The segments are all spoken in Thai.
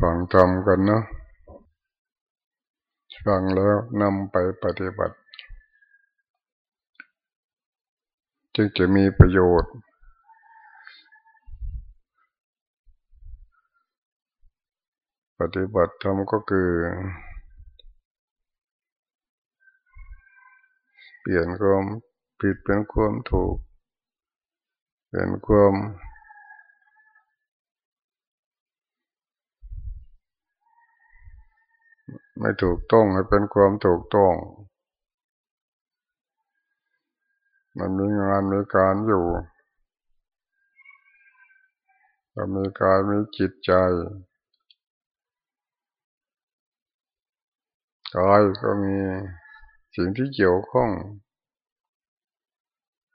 ฟังทำกันเนาะฟังแล้วนำไปปฏิบัติ จึงจะมีประโยชน์ ปฏิบัติธรรมก็คือ เปลี่ยนความผิดเป็นความถูก เปลี่ยนความ ไม่ถูกต้องให้เป็นความถูกต้อง มันมีงานมีการอยู่ก็มีกายมีจิตใจกายก็มีสิ่งที่เกี่ยวข้อง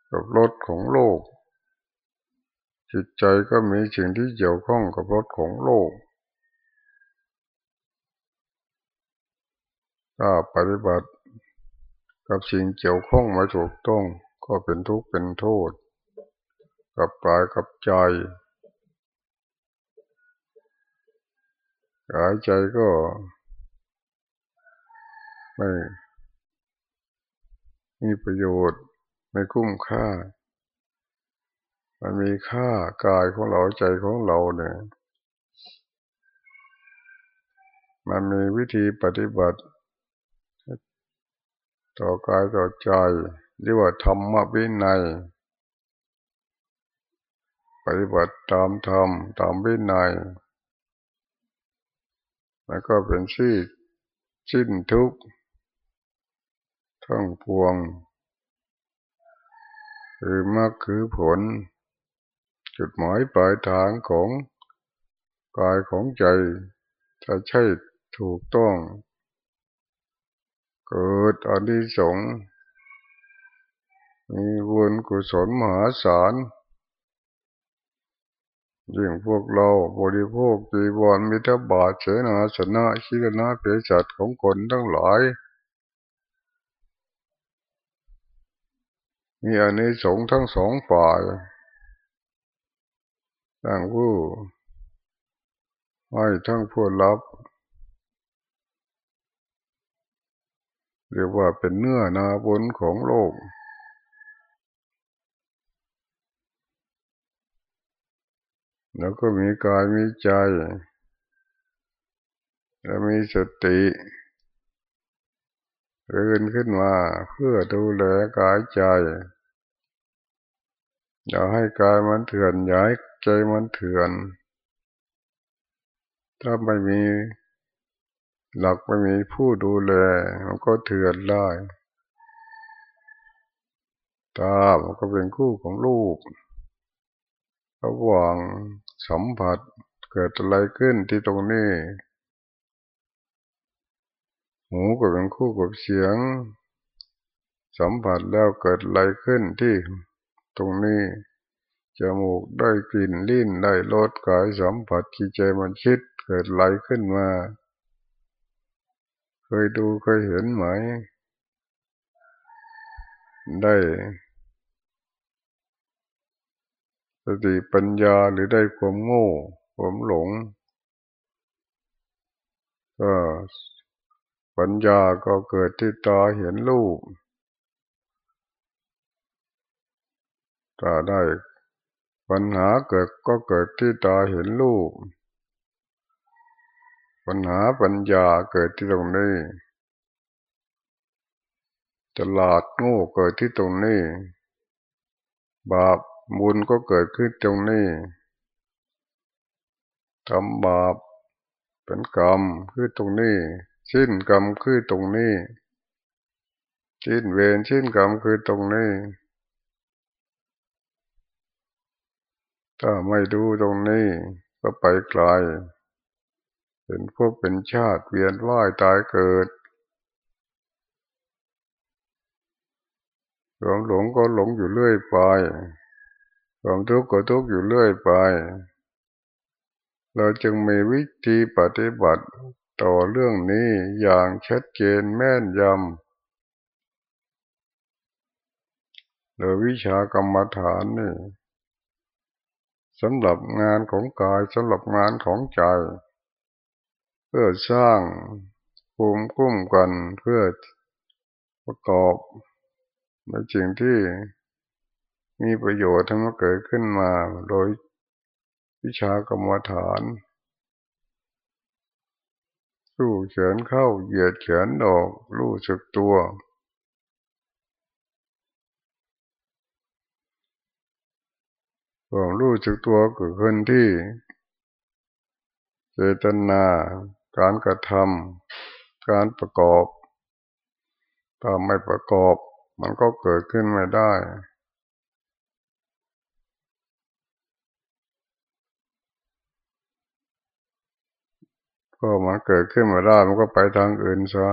กับรถของโลก จิตใจก็มีสิ่งที่เกี่ยวข้องกับรถของโลก ถ้าปฏิบัติ กับสิ่งเกี่ยวข้องไม่ถูกต้อง ก็เป็นทุกข์เป็นโทษ กับกายกับใจกายใจก็ไม่มีประโยชน์ไม่คุ้มค่า มันมีค่ากายของเราใจของเราเนี่ย มันมีวิธีปฏิบัติ ต่อกายต่อใจเรียกว่าธรรมวินัย ปฏิบัติตามธรรมตามวินัย แล้วก็เป็นชื่ชิ้นทุกทั้งพวง คือมรรคคือผล จุดหมายปลายทางของกายของใจ ถ้าใช่ถูกต้อง เกิดอันิสงส์มีบุญกุศลมหาศาลยิ่งพวกเราบริโภคจีวรมิตรบาทเสนาสนะชิรนาเภสัชของคนทั้งหลาย มีอันิสงส์ทั้งสองฝ่ายทั้งผู้ให้ทั้งผู้รับ เรียกว่าเป็นเนื้อนาบุญของโลก แล้วก็มีกายมีใจ แล้วมีสติเดินขึ้นมาเพื่อดูแลกายใจ อย่าให้กายมันเถื่อนอย่าให้ใจมันเถื่อน ถ้าไม่มี หลักไม่มีผู้ดูแลมันก็เถื่อนได้ตามันก็เป็นคู่ของลูกระหว่างสัมผัสเกิดอะไรขึ้นที่ตรงนี้ หูก็เป็นคู่กับเสียง สัมผัสแล้วเกิดอะไรขึ้นที่ตรงนี้จมูกได้กลิ่นลิ้นได้รสกายสัมผัสที่ใจมันคิดเกิดอะไรขึ้นมา เคยดูเคยเห็นไหม ได้สติปัญญาหรือได้ความโง่ความหลงก็ปัญญาก็เกิดที่ตาเห็นรูปถ้าได้ปัญหาเกิดก็เกิดที่ตาเห็นรูป ปัญหาปัญญาเกิดที่ตรงนี้ตลาดง่เกิดที่ตรงนี้ บาปบุญก็เกิดขึ้นตรงนี้ทำบาปเป็นกรรมคือตรงนี้ชิ้นกรรมคือตรงนี้ชิ้นเวรชิ้นกรรมคือตรงนี้ ถ้าไม่ดูตรงนี้ก็ไปไกล เป็นพวกเป็นชาติเวียนว่ายตายเกิดความหลงก็หลงอยู่เรื่อยไปความทุกข์ก็ทุกข์อยู่เรื่อยไป เราจึงมีวิธีปฏิบัติต่อเรื่องนี้อย่างชัดเจนแม่นยำโดยวิชากรรมฐานนี่สำหรับงานของกายสำหรับงานของใจ เพื่อสร้างภูมิคุ้มกันเพื่อประกอบในสิ่งที่มีประโยชน์ทำให้เกิดขึ้นมาโดยวิชากรรมฐานรู้เขียนเข้าเหยียดเขียนออกรู้สึกตัว ความรู้สึกตัวเกิดขึ้นที่เจตนา การกระทำการประกอบ ถ้าไม่ประกอบมันก็เกิดขึ้นไม่ได้ ก็มันเกิดขึ้นมาได้มันก็ไปทางอื่นซะ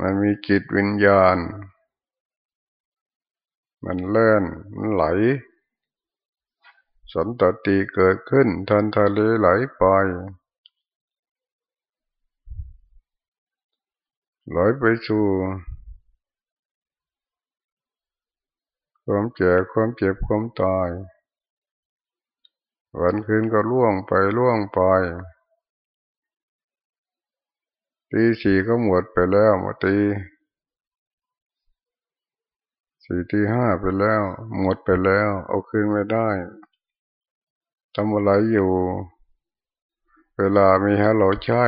มันมีจิตวิญญาณ มันเลื่อนมันไหล สันตติเกิดขึ้นทันทะเลไหลไปไหลไปสู่ความเจ็บความเจ็บความตาย วันคืนก็ล่วงไปล่วงไปตีสี่ก็หมดไปแล้วมาตีสี่ตีห้าไปแล้ว หมดไปแล้ว เอาคืนไม่ได้ ทำอะไรอยู่ เวลามีให้เราใช้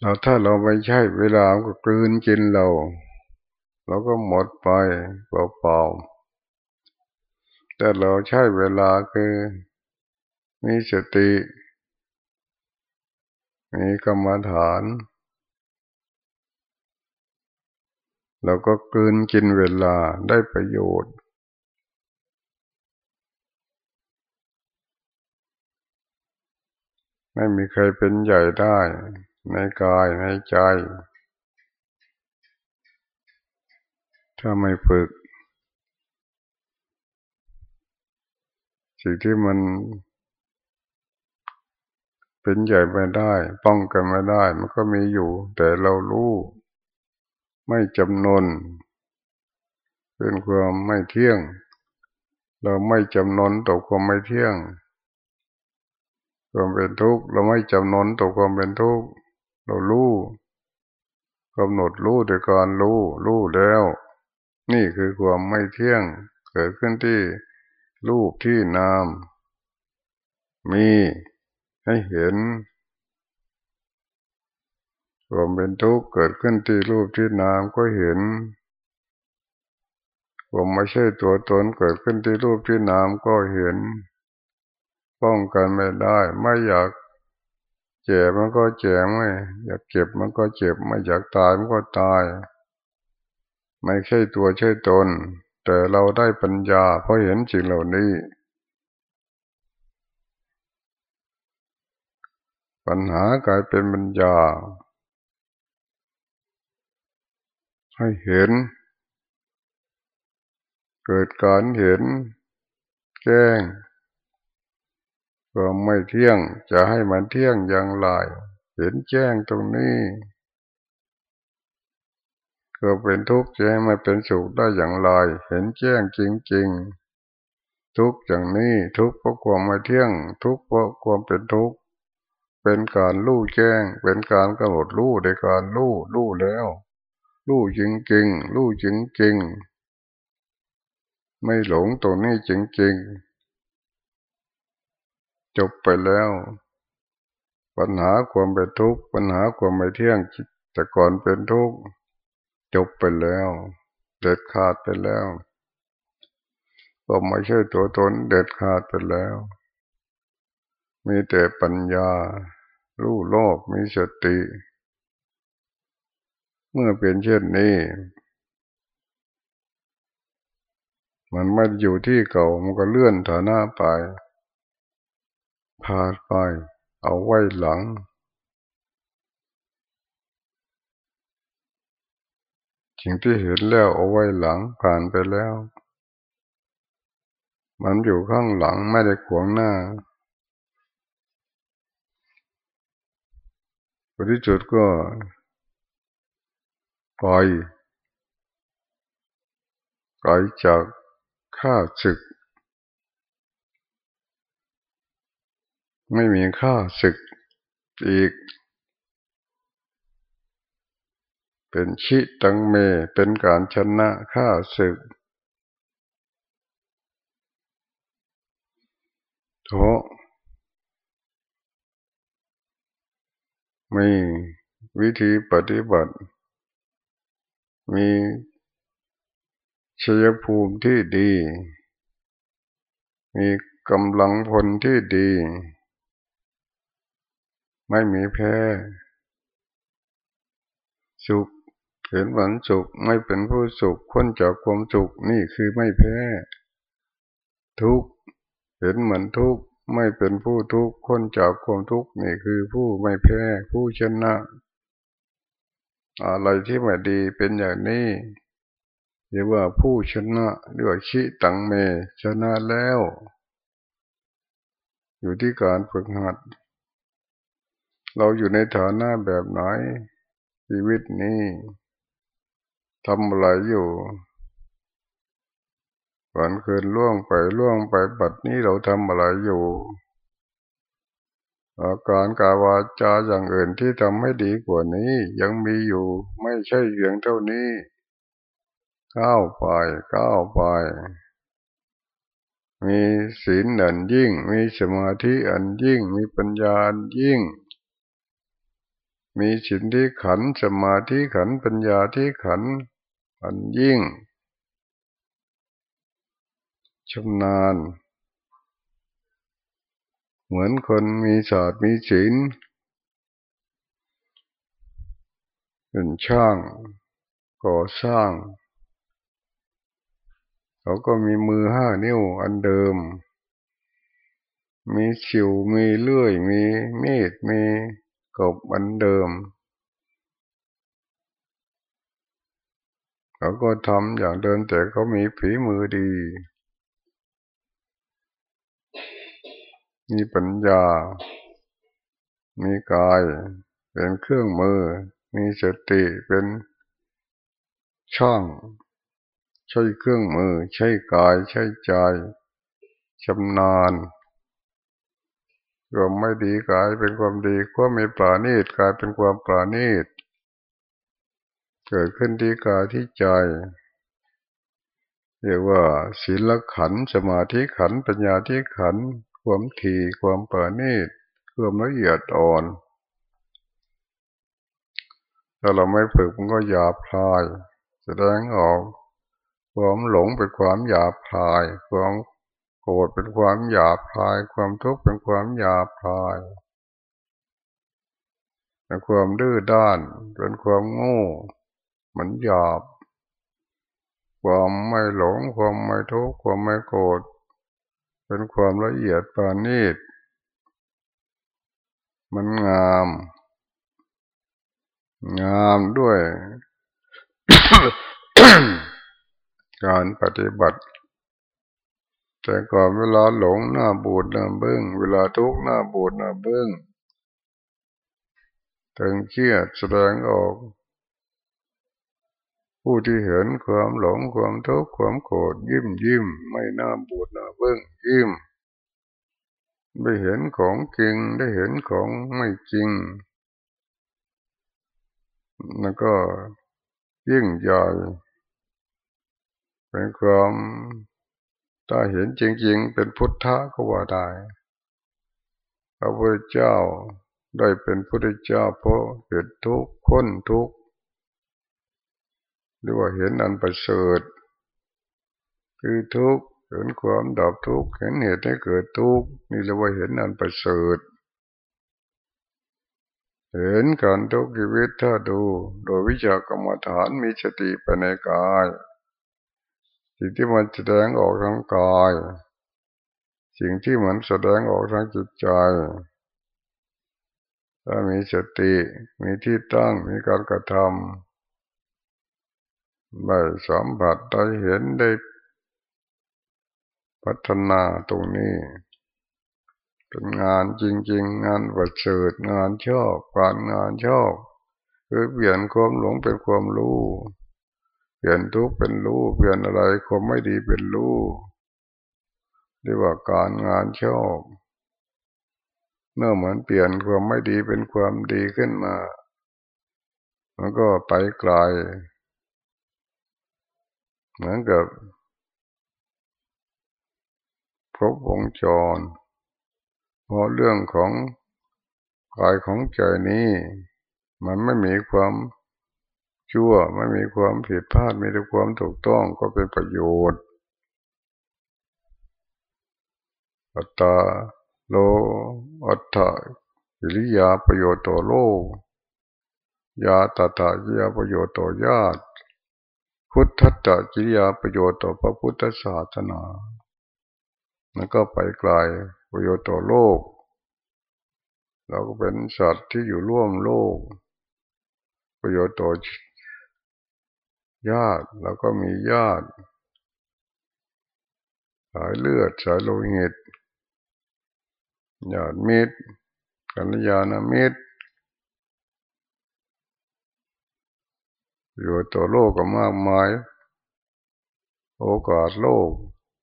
เราถ้าเราไม่ใช่เวลาก็กลืนกินเรา เราก็หมดไปเปล่าๆแต่เราใช้เวลาคือมีสติ มีกรรมฐาน เราก็กลืนกินเวลาได้ประโยชน์ ไม่มีใครเป็นใหญ่ได้ ในกายในใจ ถ้าไม่ฝึก สิ่งที่มันเป็นใหญ่ไม่ได้ ป้องกันไม่ได้ มันก็มีอยู่ แต่เรารู้ ไม่จำนนเป็นความไม่เที่ยง เราไม่จำนนต่อความไม่เที่ยง ความเป็นทุกข์เราไม่จำนนต่อความเป็นทุกข์เรารู้กำหนดรู้โดยการรู้รู้แล้ว นี่คือความไม่เที่ยงเกิดขึ้นที่รูปที่นาม มีให้เห็นความเป็นทุกข์เกิดขึ้นที่รูปที่นามก็เห็นความไม่ใช่ตัวตนเกิดขึ้นที่รูปที่นามก็เห็น ป้องกันไม่ได้ ไม่อยากเจ็บมันก็เจ็บไม่ อยากเจ็บมันก็เจ็บ ไม่อยากตายมันก็ตาย ไม่ใช่ตัวใช่ตน แต่เราได้ปัญญา เพราะเห็นสิ่งเหล่านี้ ปัญหากลายเป็นปัญญา ให้เห็น เกิดการเห็น แจ้ง ก็ไม่เที่ยงจะให้มันเที่ยงอย่างไรเห็นแจ้งตรงนี้ก็เป็นทุกข์จะให้มันเป็นสุขได้อย่างไรเห็นแจ้งจริงๆ ทุกข์อย่างนี้ทุกข์เพราะความไม่เที่ยง ทุกข์เพราะความเป็นทุกข์เป็นการรู้แจ้ง เป็นการกำหนดรู้ในการรู้รู้แล้วรู้จริงๆรู้จริงๆไม่หลงตรงนี้จริงๆ จบไปแล้ว ปัญหาความเป็นทุกข์ปัญหาความไม่เที่ยงแต่ก่อนเป็นทุกข์จบไปแล้ว เด็ดขาดไปแล้ว ก็ไม่ใช่ตัวตนเด็ดขาดไปแล้ว มีแต่ปัญญา รู้โลกมีสติ เมื่อเป็นเช่นนี้ มันไม่อยู่ที่เก่ามันก็เลื่อนฐานะไป พาไป เอาไว้หลัง สิ่งที่เห็นแล้วเอาไว้หลังผ่านไปแล้ว มันอยู่ข้างหลังไม่ได้ขวางหน้าปฏิจุดก็ปล่อยปล่อยจากข้าศึก ไม่มีค่าศึกอีก เป็นชิตังเมเป็นการชนะค่าศึกโถมีวิธีปฏิบัติ มีชยภูมิที่ดี มีกำลังพลที่ดี ไม่มีแพ้สุขเห็นหวันสุขไม่เป็นผู้สุขพ้นจากความสุขนี่คือไม่แพ้ ทุกเห็นเหมือนทุกไม่เป็นผู้ทุกข์พ้นจากความทุกข์นี่คือผู้ไม่แพ้ผู้ชนะอะไรที่ไม่ดีเป็นอย่างนี้เรียกว่าผู้ชนะเรียกว่าชิตังเมชนะแล้ว อยู่ที่การฝึกหัด เราอยู่ในฐานะแบบไหน ชีวิตนี้ทำอะไรอยู่วันคืนล่วงไปล่วงไปบัดนี้เราทำอะไรอยู่ อาการกาวาจาอย่างอื่นที่ทำให้ดีกว่านี้ยังมีอยู่ไม่ใช่เพียงเท่านี้ ก้าวไปก้าวไป มีศีลอันยิ่ง มีสมาธิอันยิ่ง มีปัญญาอันยิ่ง มีสินที่ขันสมาธิขันปัญญาที่ขันอันยิ่งชำนาญ เหมือนคนมีศาสตร์มีศีลเป็นช่างก่อสร้าง เขาก็มีมือห้านิ้วอันเดิม มีชิวมีเลื่อย มีมีดมี กบอันเดิมเขาก็ทำอย่างเดิมแต่เขามีผีมือดี มีปัญญา มีกายเป็นเครื่องมือ มีสติเป็นช่อง ใช้เครื่องมือ ใช้กาย ใช้ใจชำนาญ ความไม่ดีกลายเป็นความดีความไม่ปราณีตกลายเป็นความปราณีต เกิดขึ้นที่กายที่ใจเรียกว่าศีลขันสมาธิขันปัญญาที่ขันความถี่ความปราณีตความละเอียดอ่อนถ้าเราไม่ฝึกมันก็หยาบคลาย แสดงออก ความหลงเป็นความหยาบคาย ความ โกรธเป็นความหยาบคาย ความทุกข์เป็นความหยาบคายเป็นความดื้อด้าน เป็นความโง่มันหยาบ ความไม่หลง ความไม่ทุกข์ ความไม่โกรธ เป็นความละเอียดปานีตมันงาม งามด้วย การปฏิบัติ แต่ก่อนเวลาหลงหน้าบูดหน้าเบิ้งเวลาทุกข์หน้าบูดหน้าเบิ้งถึงเครียดแสดงออก ผู้ที่เห็นความหลงความทุกข์ความโกรธยิ้มยิ้มไม่หน้าบูดหน้าเบิ้งยิ้มไม่เห็นของจริงได้เห็นของไม่จริง แล้วก็ยิ่งใหญ่เป็นความ ถ้าเห็นจริง ๆ เป็นพุทธะก็ว่าได้พระพุทธเจ้าได้เป็นพุทธเจ้าเพราะเห็นทุกข์พ้นทุกข์หรือว่าเห็นอันประเสริฐคือทุกข์เห็นความดับทุกข์เห็นเหตุให้เกิดทุกข์นี่เรียกว่าเห็นอันประเสริฐเห็นการทุกชีวิตถ้าดู โดยวิชากรรมฐานมีสติไปในกาย สิ่งที่มันแสดงออกทางกาย สิ่งที่เหมันแสดงออกทางจิตใจถ้ามีสติมีที่ตั้งมีการกระทำได้สัมผัสได้เห็นได้พัฒนาตรงนี้ เป็นงานจริง ๆ งานประเสริฐงานชอบการงานชอบ คือเปลี่ยนความหลงเป็นความรู้ ลี่ยนทุกเป็นรู้เปลี่ยนอะไรความไม่ดีเป็นรู้เรียกว่าการงานชอบเมื่อเหมือนเปลี่ยนความไม่ดีเป็นความดีขึ้นมา มันก็ไปไกลเหมือนกับครบวงจร เพราะเรื่องของกายของใจนี้ มันไม่มีความ ชั่วไม่มีความผิดพลาดมีแต่ความถูกต้องก็เป็นประโยชน์อัตตาโลอัตถกิริยาประโยชน์ต่อโลกยาตถากิริยาประโยชน์ต่อญาติ พุทธัตถกิริยาประโยชน์ต่อพระพุทธศาสนามันก็ไปไกลประโยชน์ต่อโลก เราก็เป็นสัตว์ที่อยู่ร่วมโลก ประโยชน์ต่อ ญาติเราก็มีญาติสายเลือดสายโลหิตญาติมิตรกัลยาณมิตรอยู่ต่อโลกก็มากมาย โอกาสโลก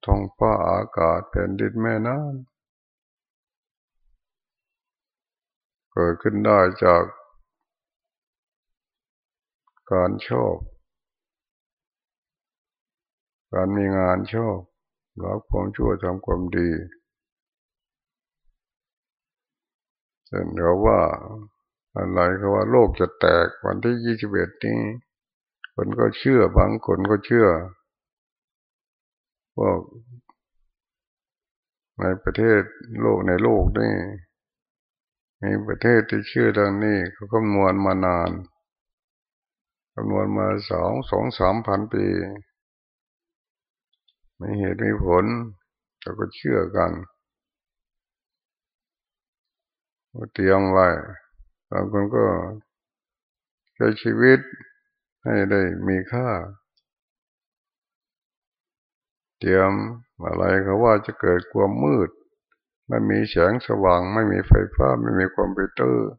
ท้องฟ้าอากาศแผ่นดินแม่น้ำเกิดขึ้นได้จากการชอบ การมีงานชอบรักความชั่วทำความดีเช่นเขาว่า อะไรเขาว่าโลกจะแตกวันที่ยี่สิบเอ็ดนี้ คนก็เชื่อบางคนก็เชื่อว่าในประเทศโลกในโลกนี่มีประเทศที่เชื่อเรื่องนี้เขาคำนวณมานานคำนวณมาสองสองสามพันปี มีเหตุมีผลเราก็เชื่อกันเตรียมไว้บางคนก็ใช้ชีวิตให้ได้มีค่า เตรียมอะไรเขาว่าจะเกิดความมืด ไม่มีแสงสว่าง ไม่มีไฟฟ้า ไม่มีคอมพิวเตอร์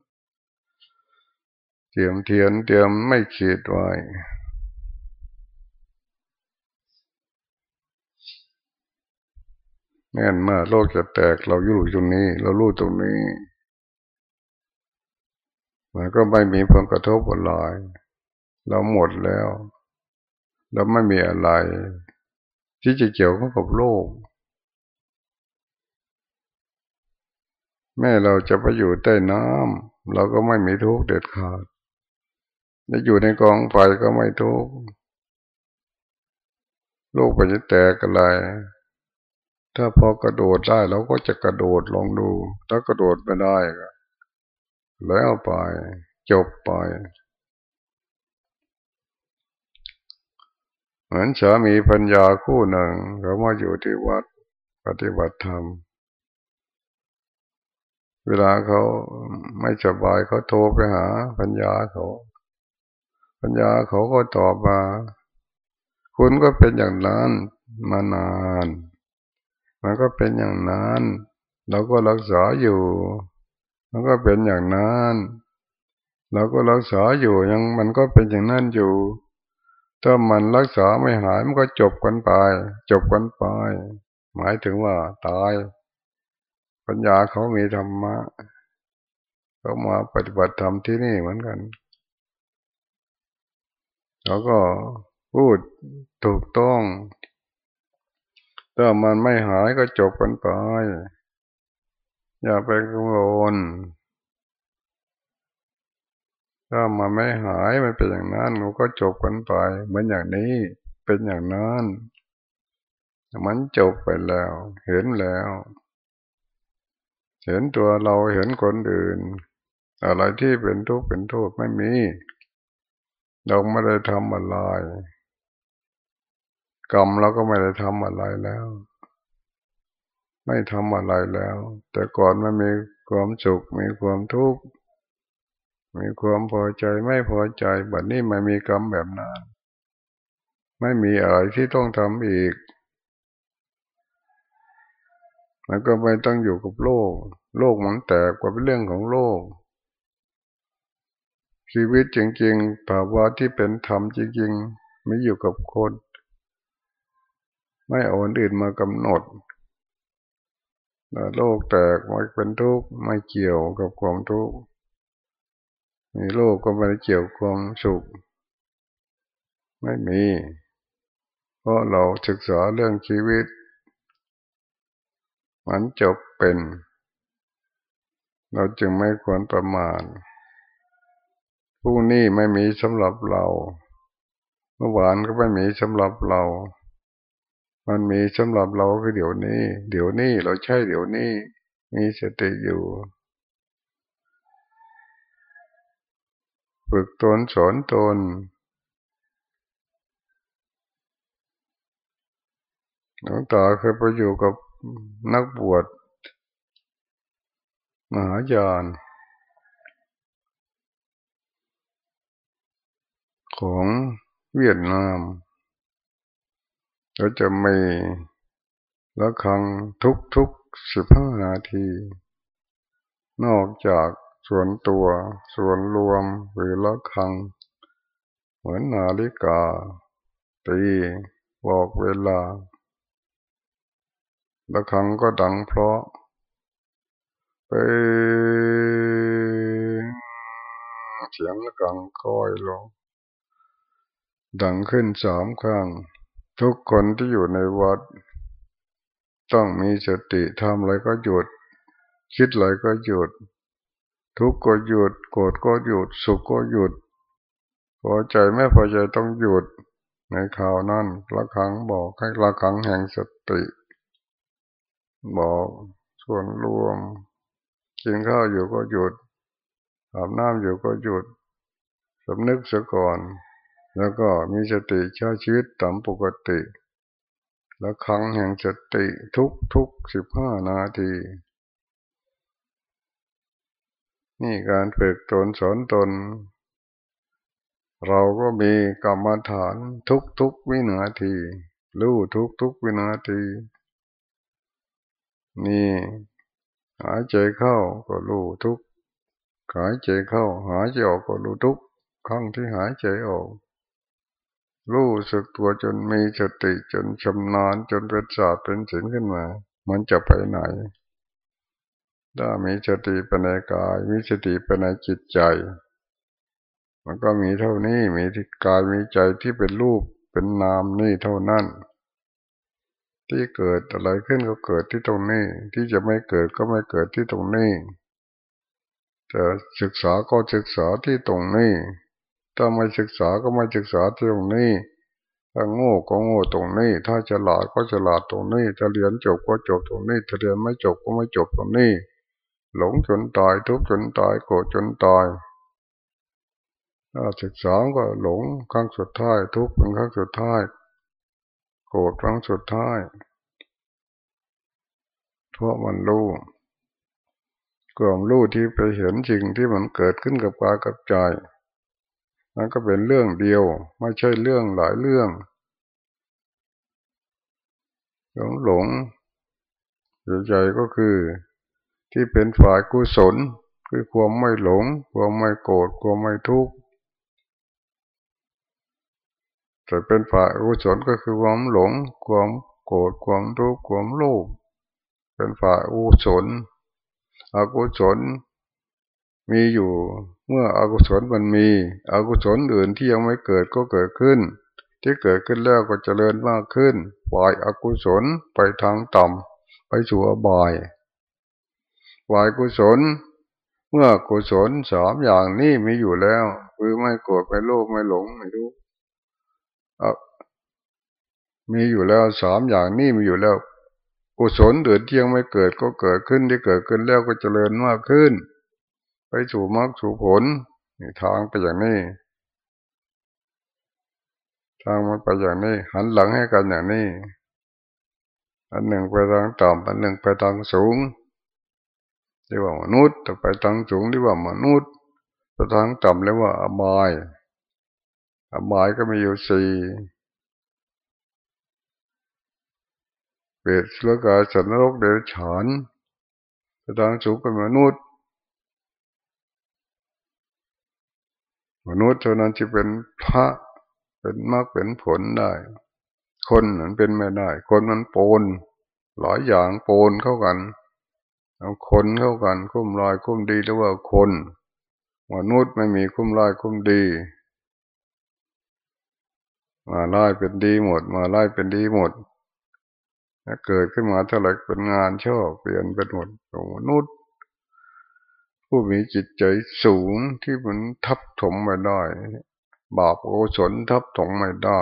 เตรียมเทียนเตรียมไม่ขีดไว้ แน่นมากโลกจะแตกเราอยู่ตรงนี้ เรารู้ตรงนี้มันก็ไม่มีผลกระทบอะไรเราหมดแล้ว เราไม่มีอะไร ที่จะเกี่ยวข้องกับโลก แม่เราจะไปอยู่ใต้น้ำเราก็ไม่มีทุกข์เด็ดขาดจะอยู่ในกองไฟก็ไม่ทุกข์โลกไปจะแตกอะไร ถ้าพอกระโดดได้เราก็จะกระโดดลองดู ถ้ากระโดดไม่ได้ก็แล้วไป จบไป เหมือนสามีปัญญาคู่หนึ่งเขามาอยู่ที่วัดปฏิบัติธรรม เวลาเขาไม่สบายเขาโทรไปหาปัญญาเขา ปัญญาเขาก็ตอบมา คุณก็เป็นอย่างนั้นมานาน มันก็เป็นอย่างนั้น เราก็รักษาอยู่ มันก็เป็นอย่างนั้นเราก็รักษาอยู่ยังมันก็เป็นอย่างนั้นอยู่ ถ้ามันรักษาไม่หายมันก็จบกันไป จบกันไป หมายถึงว่าตาย ปัญญาเขามีธรรมะเขามาปฏิบัติธรรมที่นี่เหมือนกันเขาก็พูดถูกต้อง ถ้ามันไม่หายก็จบกันไป อย่าไปกังวลถ้ามันไม่หายมันเป็นอย่างนั้นก็จบกันไป เหมือนอย่างนี้เป็นอย่างนั้น มันจบไปแล้ว เห็นแล้ว เห็นตัวเราเห็นคนอื่น อะไรที่เป็นทุกข์เป็นโทษไม่มี เราไม่ได้ทำอะไร กรรมเราก็ไม่ได้ทำอะไรแล้ว ไม่ทำอะไรแล้ว แต่ก่อนมันมีความสุขมีความทุกข์มีความพอใจไม่พอใจบัดนี้ไม่มีกรรมแบบนั้น ไม่มีอะไรที่ต้องทำอีกมันก็ไม่ต้องอยู่กับโลก โลกมันแตกกว่าเป็นเรื่องของโลก ชีวิตจริงๆภาวะที่เป็นธรรมจริงๆไม่อยู่กับคน ไม่เอาคนอื่นมากำหนดโลกแตกไม่เป็นทุกข์ไม่เกี่ยวกับความทุกข์มีโลกก็ไม่ได้เกี่ยวความสุข ไม่มี เพราะเราศึกษาเรื่องชีวิต มันจบเป็น เราจึงไม่ควรประมาทผู้นี้ไม่มีสำหรับเรา เมื่อวานก็ไม่มีสำหรับเรา มันมีสำหรับเราคือเดี๋ยวนี้ เดี๋ยวนี้เราใช่เดี๋ยวนี้ มีสติอยู่ ฝึกตนสอนตน หลวงตาเคยไปอยู่กับนักบวชมหายานของเวียดนาม เราจะมีละครังทุกทุกสิบห้านาที นอกจากส่วนตัว ส่วนรวมหรือละครัง เหมือนนาฬิกา ตีบอกเวลาละครังก็ดังเพราะไปเสียงละครังค่อยลง ดังขึ้นสามครั้ง ทุกคนที่อยู่ในวัด ต้องมีสติทำอะไรก็หยุด คิดอะไรก็หยุด ทุกข์ก็หยุด โกรธก็หยุด สุขก็หยุดพอใจไม่พอใจต้องหยุดในข่าวนั้นละครังบอกให้ละครังแห่งสติ บอกส่วนรวมกินข้าวอยู่ก็หยุดอาบน้ำอยู่ก็หยุดสำนึกเสียก่อน แล้วก็มีสติใช้ชีวิตตามปกติ และครั้งแห่งสติทุกทุกสิบห้านาที นี่การฝึกตนสอนตน เราก็มีกรรมฐานทุกทุกวินาที รู้ทุกทุกวินาที นี่หายใจเข้าก็รู้ทุกหายใจเข้า หายใจออกก็รู้ทุกครั้งที่หายใจออก รู้สึกตัวจนมีสติจนชำนาญจนเป็นศาสตร์เป็นศิลขึ้นมา มันจะไปไหน ถ้ามีสติปัญญากาย มีสติปัญญจิตใจ มันก็มีเท่านี้มีที่กายมีใจที่เป็นรูปเป็นนามนี่เท่านั้น ที่เกิดอะไรขึ้นก็เกิดที่ตรงนี้ ที่จะไม่เกิดก็ไม่เกิดที่ตรงนี้จะศึกษาก็ศึกษาที่ตรงนี้ ถ้าไม่ศึกษาก็ไม่ศึกษาตรงนี้ ถ้าโง่ก็โง่ตรงนี้ ถ้าฉลาดก็ฉลาดตรงนี้ถ้าเรียนจบก็จบตรงนี้ถ้าเรียนไม่จบก็ไม่จบตรงนี้ หลงจนตายทุกข์จนตายโกรธจนตายถ้าศึกษาก็หลงครั้งสุดท้าย ทุกข์เป็นครั้งสุดท้าย โกรธครั้งสุดท้ายเพราะมันรู้กลมรู้ที่ไปเห็นจริงที่มันเกิดขึ้นกับกายกับใจ มันก็เป็นเรื่องเดียว ไม่ใช่เรื่องหลายเรื่อง หลงหลงใจก็คือที่เป็นฝ่ายกุศลคือความไม่หลง ความไม่โกรธ ความไม่ทุกข์แต่เป็นฝ่ายกุศลก็คือความหลง ความโกรธ ความทุกข์ ความโลภ เป็นฝ่ายกุศลอกุศลมีอยู่ เมื่ออกุศลมันมี อกุศลอื่นที่ยังไม่เกิดก็เกิดขึ้น ที่เกิดขึ้นแล้วก็เจริญมากขึ้นฝ่ายอกุศลไปทางต่ำไปสู่อบายฝ่ายกุศล เมื่อกุศลสามอย่างนี้มีอยู่แล้ว คือไม่โกรธไม่โลภไม่หลงไม่รู้มีอยู่แล้วสามอย่างนี้มีอยู่แล้ว กุศลเดือดเที่ยงไม่เกิดก็เกิดขึ้นที่เกิดขึ้นแล้วก็เจริญมากขึ้น สู่มรรคสู่ผลนี่ทางไปอย่างนี้ ทางมันไปอย่างนี้ หันหลังให้กันอย่างนี้อันหนึ่งไปทางต่ำอันหนึ่งไปทางสูงเรียกว่ามนุษย์แต่ไปทางสูงเรียกว่ามนุษย์ไปทางต่ำเรียกว่าอบายอบายก็มีอยู่สี่เปรตสุรกาสันนรกเดรัจฉานไปทางสูงเป็นมนุษย์ มนุษย์เท่านั้นจะเป็นพระเป็นมากเป็นผลได้ คนนั้นเป็นไม่ได้ คนมันโปนหลายอย่างโปนเข้ากันเอาคนเข้ากันคุ้มลอยคุ้มดีหรือว่าคนมนุษย์ไม่มีคุ้มลอยคุ้มดี มาไล่เป็นดีหมด มาไล่เป็นดีหมดถ้าเกิดขึ้นมาเท่าไหร่เป็นงานชอบเปลี่ยนเป็นหมดมนุษย์ ผู้มีจิตใจสูงที่มันทับถมไม่ได้ บาปโอศนทับถมไม่ได้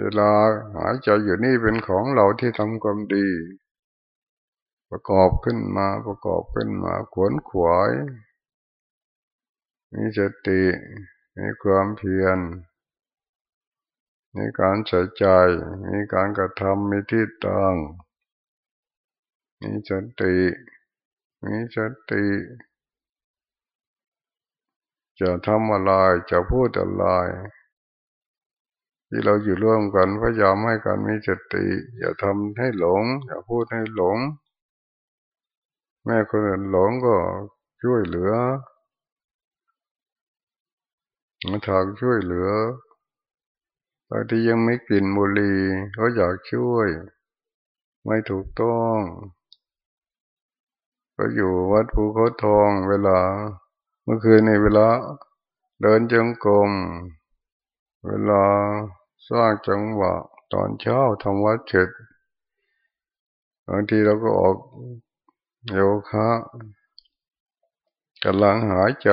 เวลาหายใจอยู่นี่เป็นของเราที่ทำความดี ประกอบขึ้นมาประกอบขึ้นมาขวนขวายมีสติมีความเพียรมีการใส่ใจ มีการกระทำมีที่ตั้งมีสติ มีสติจะทำอะไรจะพูดอะไรที่เราอยู่ร่วมกันพยายามให้กันมีสติอย่าทำให้หลง อย่าพูดให้หลง แม่คนอื่นหลงก็ช่วยเหลือมาทางช่วยเหลือบางทียังไม่กลิ่นบุหรี่ก็อยากช่วย ไม่ถูกต้อง ก็อยู่วัดภูเขาทองเวลา เมื่อคืนในเวลา เดินจงกรมเวลาสร้างจังหวะตอนเช้าทำวัดเสร็จบางทีเราก็ออกโยคะกำลังหายใจ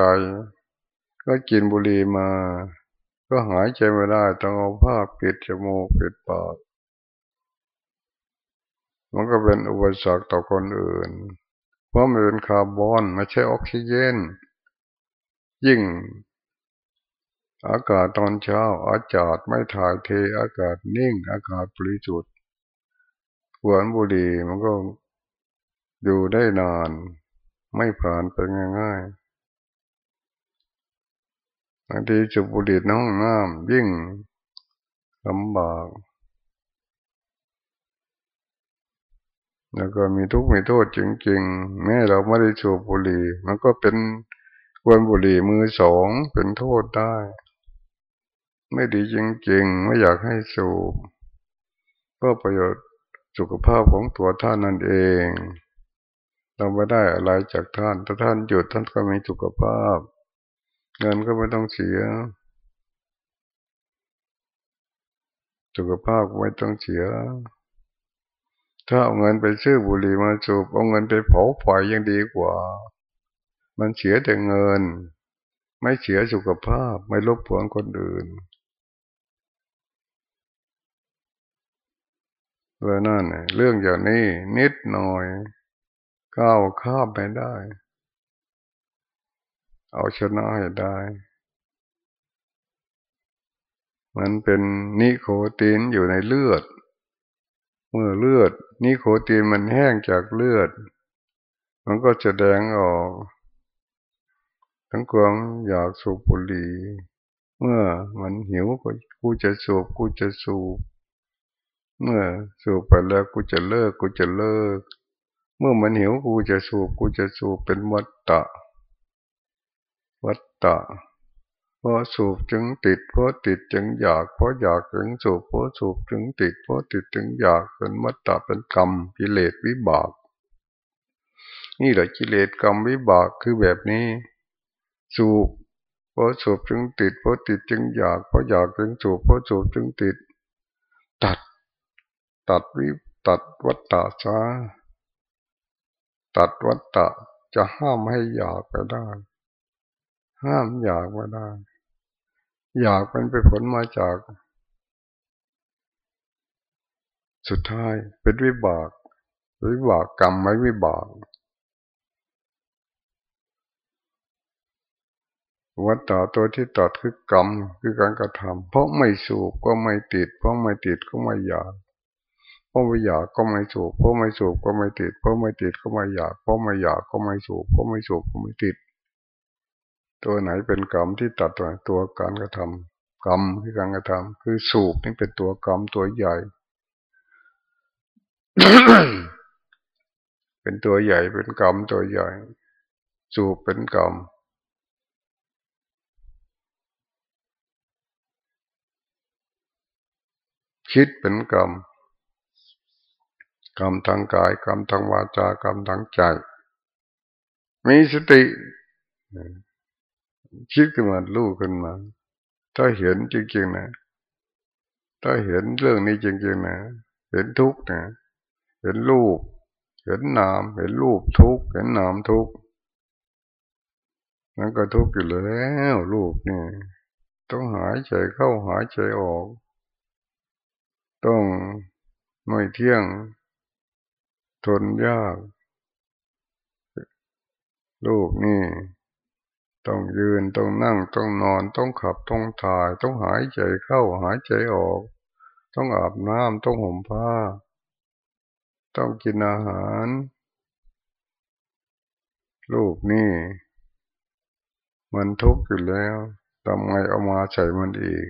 ก็กินบุหรี่มา ก็หายใจไม่ได้ต้องเอาผ้าปิดจมูกปิดปากมันก็เป็นอุปสรรคต่อคนอื่น เพราะมันเป็นคาร์บอนไม่ใช่ออกซิเจน ยิ่ง อากาศตอนเช้า อากาศไม่ถ่ายเทอากาศนิ่ง อากาศบริสุทธิ์หวนบุรีมันก็อยู่ได้นาน ไม่ผ่านไปง่ายๆบางทีจุบุรีน้องน้ำยิ่งลำบาก แล้วก็มีทุกข์มีโทษจริงๆ แม้เราไม่ได้สูบบุหรี่ มันก็เป็นควนบุหรี่มือสองเป็นโทษได้ ไม่ดีจริงๆ ไม่อยากให้สูบเพื่อประโยชน์สุขภาพของตัวท่านนั่นเอง เราไม่ได้อะไรจากท่าน ถ้าท่านหยุดท่านก็มีสุขภาพ เงินก็ไม่ต้องเสีย สุขภาพไม่ต้องเสีย ถ้าเอาเงินไปซื้อบุหรี่มาสูบเอาเงินไปเผาไฟยังดีกว่า มันเสียแต่เงิน ไม่เสียสุขภาพไม่ลบผลคนอื่นเลยนั่นเรื่องอย่างนี้นิดหน่อย ก้าวข้ามไปได้ เอาชนะให้ได้ มันเป็นนิโคตินอยู่ในเลือด เมื่อเลือดนิโคตินมันแห้งจากเลือด มันก็จะแดงออก ทั้งความอยากสูบบุหรี่เมื่อมันหิวก็กูจะสูบกูจะสูบเมื่อสูบไปแล้วกูจะเลิกกูจะเลิก เมื่อมันหิวกูจะสูบกูจะสูบเป็นวัตตะ วัตตะ พราะสูบจึงติดเพราะติดจึงอยากเพราะอยากจึงสูบเพราะสูบจึงติดเพราะติดจึงอยากเป็นวัตตะเป็นกรรมกิเลสวิบาก นี่แหละกิเลสกรรมวิบากคือแบบนี้ สูบเพราะสูบจึงติดเพราะติดจึงอยากเพราะอยากจึงสูบเพราะสูบจึงติด ตัด ตัดวิตัดวัตตะซะตัดวัตตะจะห้ามให้อยากไปได้ ห้ามอยากไม่ได้ อยากเป็นไปผลมาจาก สุดท้ายเป็นวิบากวิบากกรรมไม่วิบากวัตตาตัวที่ตัดคือกรรมคือการกระทำเพราะไม่สูบก็ไม่ติด เพราะไม่ติดก็ไม่อยาก เพราะไม่อยากก็ไม่สูบเพราะไม่สูบก็ไม่ติด เพราะไม่ติดก็ไม่อยาก เพราะไม่อยากก็ไม่สูบเพราะไม่สูบก็ไม่ติด ตัวไหนเป็นกรรมที่ตัดตัวตัวการกระทำกรรมคือการกระทำคือสูบนี่เป็นตัวกรรมตัวใหญ่ เป็นตัวใหญ่เป็นกรรมตัวใหญ่ สูบเป็นกรรมคิดเป็นกรรมกรรมทางกายกรรมทางวาจากรรมทางใจ มีสติ คิดขึ้นมาลู่ขึ้นมา ถ้าเห็นจริงๆนะ ถ้าเห็นเรื่องนี้จริงๆนะ เห็นทุกข์นะ เห็นรูป เห็นนาม เห็นรูปทุกข์ เห็นนามทุกข์นั่นก็ทุกข์อยู่แล้วรูปนี่ ต้องหายใจเข้าหายใจออก ต้องไม่เที่ยง ทนยากรูปนี่ ต้องยืนต้องนั่งต้องนอนต้องขับต้องถ่าย ต้องหายใจเข้าหายใจออก ต้องอาบน้ำต้องห่มผ้า ต้องกินอาหารรูปนี่ มันทุกข์อยู่แล้วทำไงเอามาใส่มันอีก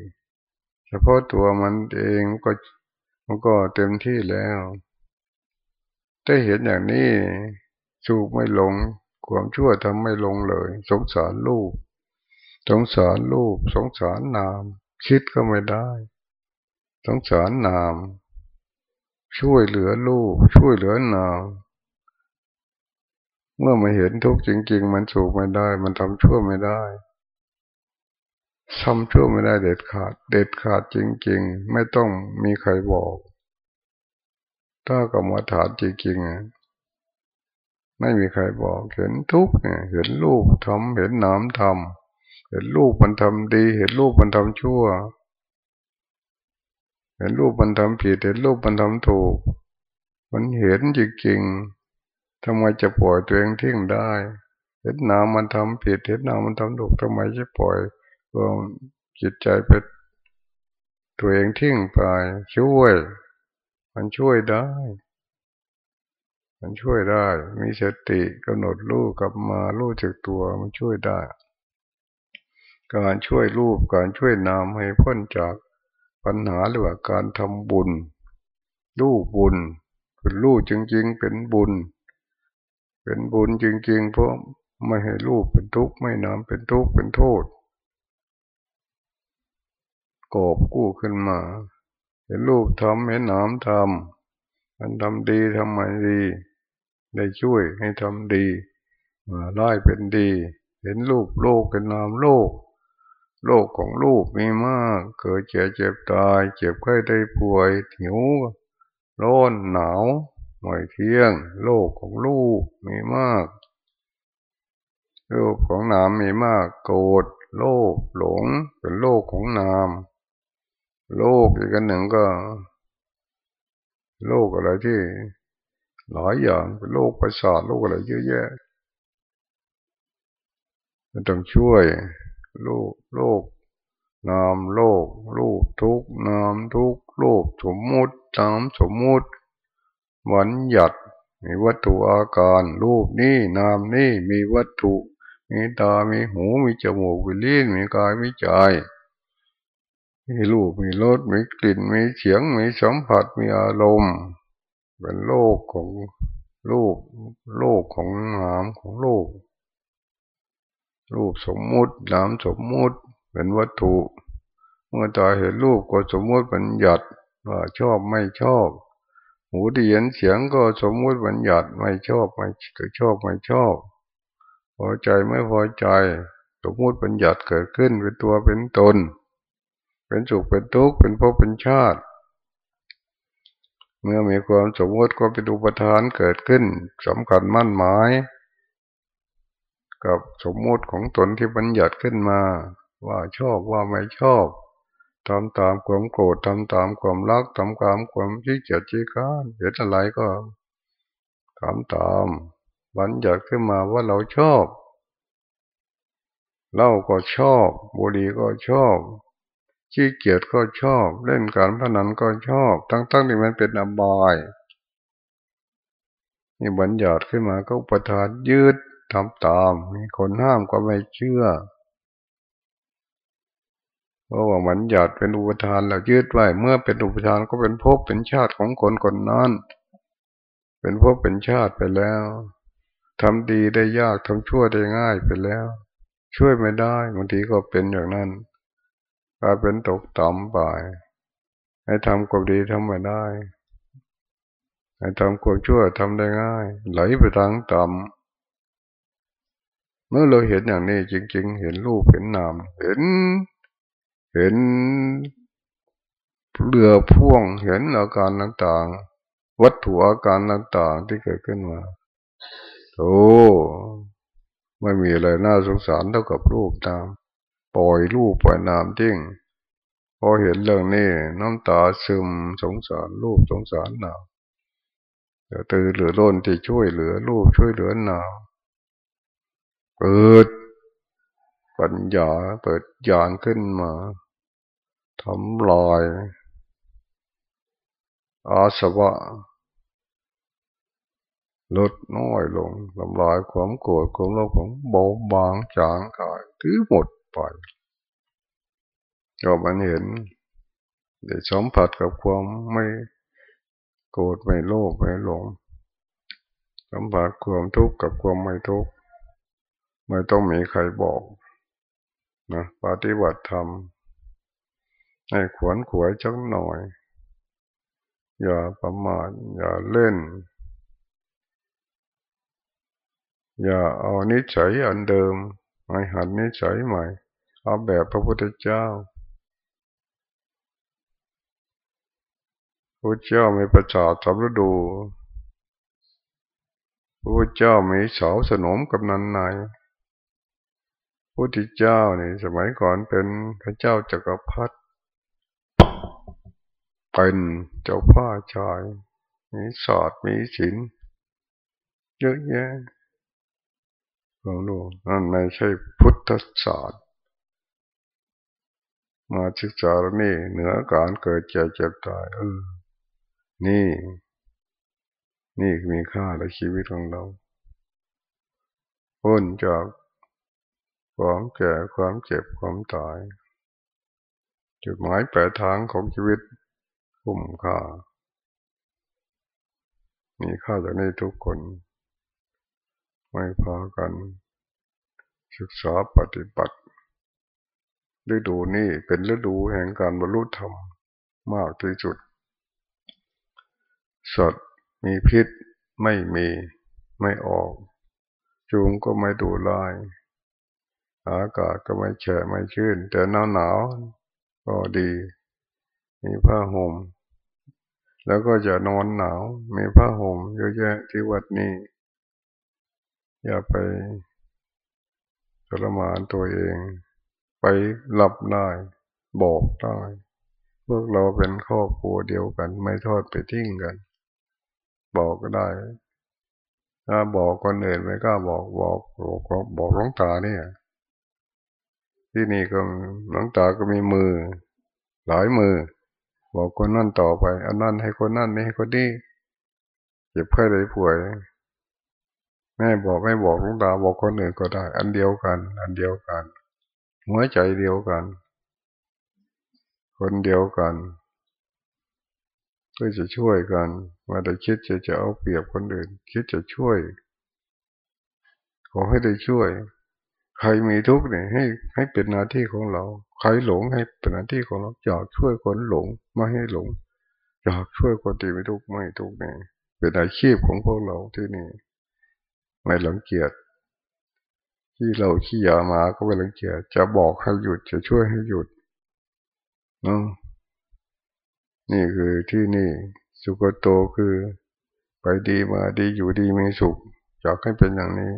เฉพาะตัวมันเองก็มันก็เต็มที่แล้วถ้เห็นอย่างนี้สูบไม่ลง ความชั่วทำไม่ลงเลย สงสารลูก สงสารลูก สงสารนาม คิดก็ไม่ได้ สงสารนาม ช่วยเหลือลูก ช่วยเหลือนาม เมื่อมาเห็นทุกข์จริง ๆ มันสูบไม่ได้ มันทำชั่วไม่ได้ทำชั่วไม่ได้เด็ดขาด เด็ดขาดจริง ๆ ไม่ต้องมีใครบอก ถ้ากรรมฐานจริงๆ ไม่มีใครบอกเห็นทุกเนี่ยเห็นลูกทำเห็นน้ำทำเห็นลูกมันทำดี เห็นลูกมันทำชั่ว เห็นลูกมันทำผิดเห็นลูกมันทำถูก มันเห็นจริงๆทำไมจะปล่อยตัวเองทิ้งได้ เห็นน้ำมันทำผิด เห็นน้ำมันทำถูกทำไมจะปล่อยตัวจิตใจไปตัวเองทิ้งไปช่วย มันช่วยได้ มันช่วยได้ มีสติกำหนดรูปกลับมารู้จักตัวมันช่วยได้ การช่วยรูปการช่วยนามให้พ้นจากปัญหาหรือว่าการทำบุญ รูปบุญ เป็นรูปจริง ๆ เป็นบุญ เป็นบุญจริง ๆ เพราะไม่ให้รูปเป็นทุกข์ไม่นามเป็นทุกข์เป็นโทษกอบกู้ขึ้นมา เห็นรูปทำเห็นนามทำมันทำดีทำไมดี ได้ช่วยให้ทำดีร้ายเป็นดี เห็นลูกโลกเป็นนามโลก โลกของลูกมีมาก เกิดเจ็บเจ็บตาย เจ็บไข้ได้ป่วยหิวร้อนหนาวหม่เที่ยง โลกของลูกมีมาก โลกของนามมีมาก โกรธโลกหลงเป็นโลกของนาม โลกอีกอันหนึ่งก็ โลกอะไรที่ หลายอย่างเป็นโรคประสาทโรคอะไรเยอะแยะมันต้องช่วยโรคโรคนามโลกลูกทุกนามทุกโลกสมมุติตามสมมุติหวันหยัดมีวัตถุอาการรูปนี่นามนี่มีวัตถุ มีตา มีหูมีจมูกมีลิ้นมีกายมีใจมีรูปมีรสมีกลิ่นมีเสียงมีสัมผัสมีอารมณ์ เป็นโลกของลูกโลกของนามของโลก รูปสมมุตินามสมมุติเป็นวัตถุ เมื่อตาเห็นรูปก็สมมุติบัญญัติว่าชอบไม่ชอบ หูได้ยินเสียงก็สมมุติบัญญัติไม่ชอบไม่ชอบไม่ชอบ พอใจไม่พอใจ สมมุติบัญญัติเกิดขึ้นเป็นตัวเป็นตน เป็นสุขเป็นทุกข์เป็นภพเป็นชาติ เมื่อมีความสมมติก็เป็นอุปทานเกิดขึ้นสำคัญมั่นหมาย กับสมมติของตนที่บัญญัติขึ้นมา ว่าชอบว่าไม่ชอบทำตามความโกรธทำตามความรักทำตามความขี้เกียจชี้ก้านเห็นอะไรก็ทำตามบัญญัติขึ้นมาว่าเราชอบเราก็ชอบ บุรีก็ชอบ ขี้เกียจก็ชอบ เล่นการพนันก็ชอบ ทั้งๆที่มันเป็นอบายนี่บัญญัติขึ้นมาก็ประทานยืดทำตามมีคนห้ามก็ไม่เชื่อเพราะว่าบัญญัติเป็นอุปทานแล้วยืดไว้เมื่อเป็นอุปทานก็เป็นภพเป็นชาติของคนคนนั้นเป็นภพเป็นชาติไปแล้วทำดีได้ยากทำชั่วได้ง่ายไปแล้ว ช่วยไม่ได้บางทีก็เป็นอย่างนั้น กลายเป็นตกต่ำไป ให้ทำความดีทำไม่ได้ ให้ทำความชั่วทำได้ง่าย ไหลไปทางต่ำเมื่อเราเห็นอย่างนี้จริง ๆ เห็นรูปเห็นนามเห็น เห็นเรือพ่วงเห็นอาการต่างๆ วัตถุอาการต่างๆที่เกิดขึ้นมาโอ้ไม่มีอะไรน่าสงสารเท่ากับรูปตาม ปล่อยรูปปล่อยนามจริงพอเห็นเรื่องนี้น้ำตาซึมสงสารรูปสงสารนามตื่นเหลือร้นที่ช่วยเหลือรูปช่วยเหลือนามเปิดปัญญาเปิดญาณขึ้นมาทำลายอาสวะลดน้อยลงทำลายความโกรธความโลภของเบาบางจางกายถือหมด ไปก็มันเห็นได้สัมผัสกับความไม่โกรธไม่โลภไม่หลงสัมผัสความทุกข์กับความไม่ทุกข์ไม่ต้องมีใครบอกนะปฏิบัติธรรมให้ขวนขวยจังหน่อย อย่าประมาทอย่าเล่น อย่าเอานิสัยอันเดิมให้หัดนิสัยใหม่ เอาแบบพระพุทธเจ้าพระเจ้ามีประชาสัมฤดูพระเจ้ามีเสาสนมกำนันนายพระทิเจ้านี่สมัยก่อนเป็นพระเจ้าจักรพรรดิเป็นเจ้าพ่อชาย มีศาสตร์มีศิลเยอะแยะลองดูนั่นไม่ใช่พุทธศาสตร์ มาศึกษาแล้วนี่เหนือการเกิดเจ็บเจ็บตาย เออ นี่ นี่มีค่าในชีวิตของเราพ้นจากความแก่ความเจ็บความตาย จุดหมายปลายทางของชีวิตคุ้มค่า มีค่าจากนี้ทุกคน ไม่พากัน ศึกษาปฏิบัติ ฤดูนี้เป็นฤดูแห่งการบรรลุธรรมมากที่สุด สดมีพิษไม่มีไม่ออกจูงก็ไม่ดูลาย อากาศก็ไม่แฉะไม่ชื้น แต่หนาวหนาวก็ดี มีผ้าห่ม แล้วก็จะนอนหนาว มีผ้าห่มเยอะแยะที่วัดนี้ อย่าไปทรมานตัวเอง ไปหลับได้บอกได้พวกเราเป็นครอบครัวเดียวกัน ไม่ทอดไปทิ้งกัน บอกก็ได้ถ้าบอกคนอื่นไม่กล้าบอกบอกบอกบอกหลวงตาเนี่ย ที่นี่ก็หลวงตาก็มีมือ หลายมือ บอกคนนั่นต่อไปอันนั้นให้คนนั่นนี่ให้คนนี้เจ็บไข้ได้ป่วยแม่บอกไม่บอกหลวงตาบอกคนอื่นก็ได้ อันเดียวกัน อันเดียวกัน หัวใจเดียวกัน คนเดียวกันเพื่อจะช่วยกันมาได้คิดจะจะเอาเปรียบคนอื่น คิดจะช่วย ขอให้ได้ช่วย ใครมีทุกข์เนี่ยให้ให้เป็นหน้าที่ของเรา ใครหลงให้เป็นหน้าที่ของเราอยากช่วยคนหลงไม่ให้หลงอยากช่วยคนที่ไม่ทุกข์ไม่ทุกข์เนี่ยเป็นอาชีพของพวกเราที่นี่ ไม่หลังเกียจ ที่เราขี้ยามาก็ไม่หลังเกียจจะบอกให้หยุดจะช่วยให้หยุดเนาะนี่คือที่นี่ สุกโตคือ ไปดีมาดีอยู่ดีมีสุขอยากให้เป็นอย่างนี้